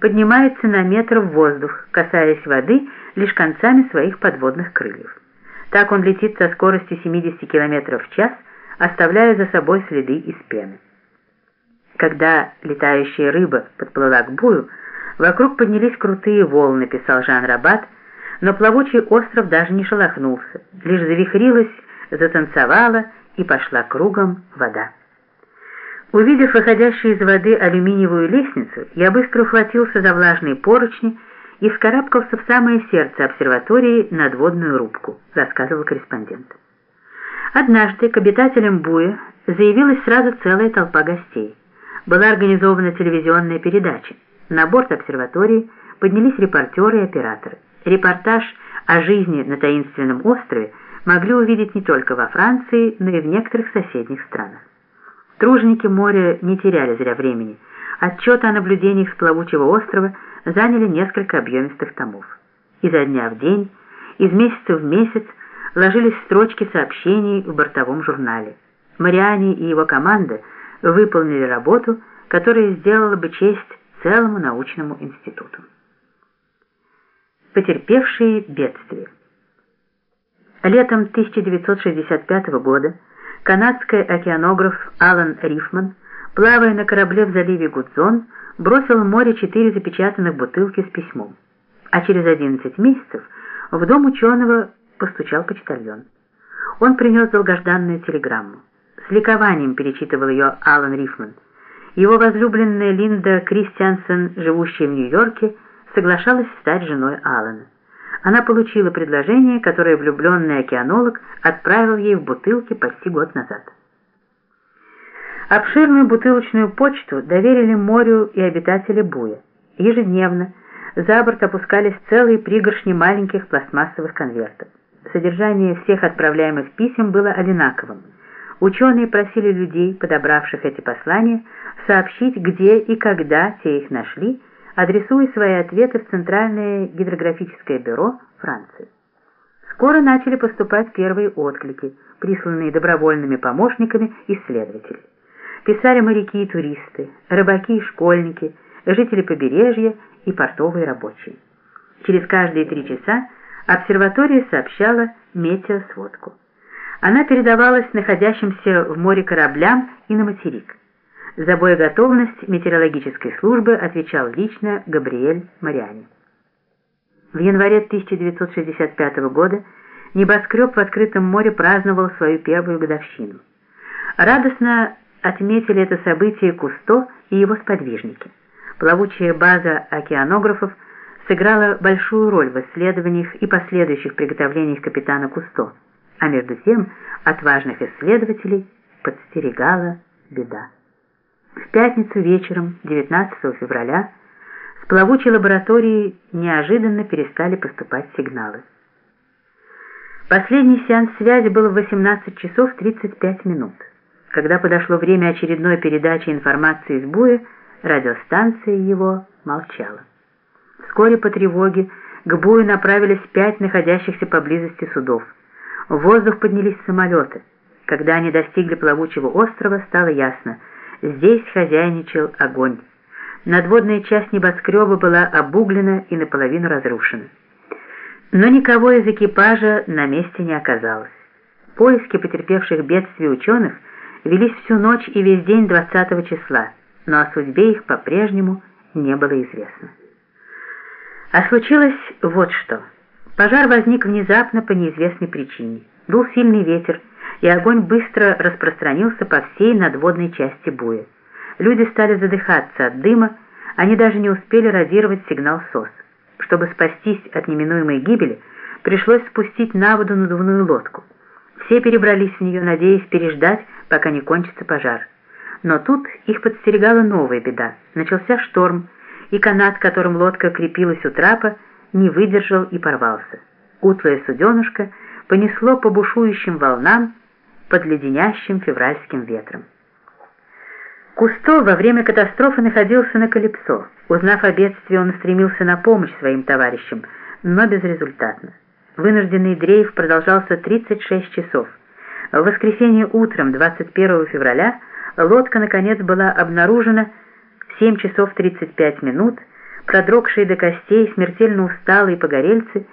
поднимается на метр в воздух, касаясь воды лишь концами своих подводных крыльев. Так он летит со скоростью 70 км в час, оставляя за собой следы из пены. Когда летающая рыба подплыла к бую, вокруг поднялись крутые волны, писал Жан Рабат, но плавучий остров даже не шелохнулся, лишь завихрилась, затанцевала и пошла кругом вода. Увидев выходящую из воды алюминиевую лестницу, я быстро ухватился за влажные поручни и вскарабкался в самое сердце обсерватории надводную рубку, рассказывал корреспондент. Однажды к обитателям Буя заявилась сразу целая толпа гостей. Была организована телевизионная передача. На борт обсерватории поднялись репортеры и операторы. Репортаж о жизни на таинственном острове могли увидеть не только во Франции, но и в некоторых соседних странах. Труженики моря не теряли зря времени. Отчеты о наблюдениях с плавучего острова заняли несколько объемистых томов. Изо дня в день, из месяца в месяц ложились строчки сообщений в бортовом журнале. Мариани и его команда выполнили работу, которая сделала бы честь целому научному институту. Потерпевшие бедствие. Летом 1965 года канадский океанограф Алан Рифман, плавая на корабле в заливе Гудзон, бросил в море четыре запечатанных бутылки с письмом. А через 11 месяцев в дом ученого постучал почтальон. Он принес долгожданную телеграмму. С ликованием перечитывал ее Алан Рифман. Его возлюбленная Линда Кристиансен, живущая в Нью-Йорке, соглашалась стать женой Алана она получила предложение, которое влюбленный океанолог отправил ей в бутылке почти год назад. Обширную бутылочную почту доверили морю и обитатели Буя. Ежедневно за борт опускались целые пригоршни маленьких пластмассовых конвертов. Содержание всех отправляемых писем было одинаковым. Ученые просили людей, подобравших эти послания, сообщить, где и когда те их нашли, адресуя свои ответы в Центральное гидрографическое бюро Франции. Скоро начали поступать первые отклики, присланные добровольными помощниками исследователей. Писали моряки и туристы, рыбаки и школьники, жители побережья и портовые рабочие. Через каждые три часа обсерватория сообщала метеосводку. Она передавалась находящимся в море кораблям и на материк. За боеготовность метеорологической службы отвечал лично Габриэль Мариани. В январе 1965 года небоскреб в открытом море праздновал свою первую годовщину. Радостно отметили это событие Кусто и его сподвижники. Плавучая база океанографов сыграла большую роль в исследованиях и последующих приготовлениях капитана Кусто, а между тем отважных исследователей подстерегала беда. В пятницу вечером, 19 февраля, с плавучей лаборатории неожиданно перестали поступать сигналы. Последний сеанс связи был в 18 часов 35 минут. Когда подошло время очередной передачи информации из буя, радиостанция его молчала. Вскоре по тревоге к бую направились пять находящихся поблизости судов. В воздух поднялись самолеты. Когда они достигли плавучего острова, стало ясно – Здесь хозяйничал огонь. Надводная часть небоскреба была обуглена и наполовину разрушена. Но никого из экипажа на месте не оказалось. Поиски потерпевших бедствий ученых велись всю ночь и весь день 20 числа, но о судьбе их по-прежнему не было известно. А случилось вот что. Пожар возник внезапно по неизвестной причине. Дул сильный ветер, и огонь быстро распространился по всей надводной части буя. Люди стали задыхаться от дыма, они даже не успели радировать сигнал СОС. Чтобы спастись от неминуемой гибели, пришлось спустить на воду надувную лодку. Все перебрались в нее, надеясь переждать, пока не кончится пожар. Но тут их подстерегала новая беда. Начался шторм, и канат, которым лодка крепилась у трапа, не выдержал и порвался. Утлое суденышко понесло по бушующим волнам, под леденящим февральским ветром. Кусто во время катастрофы находился на Калипсо. Узнав о бедствии, он стремился на помощь своим товарищам, но безрезультатно. Вынужденный дрейф продолжался 36 часов. В воскресенье утром 21 февраля лодка наконец была обнаружена в 7 часов 35 минут продрогшие до костей, смертельно усталые погорельцы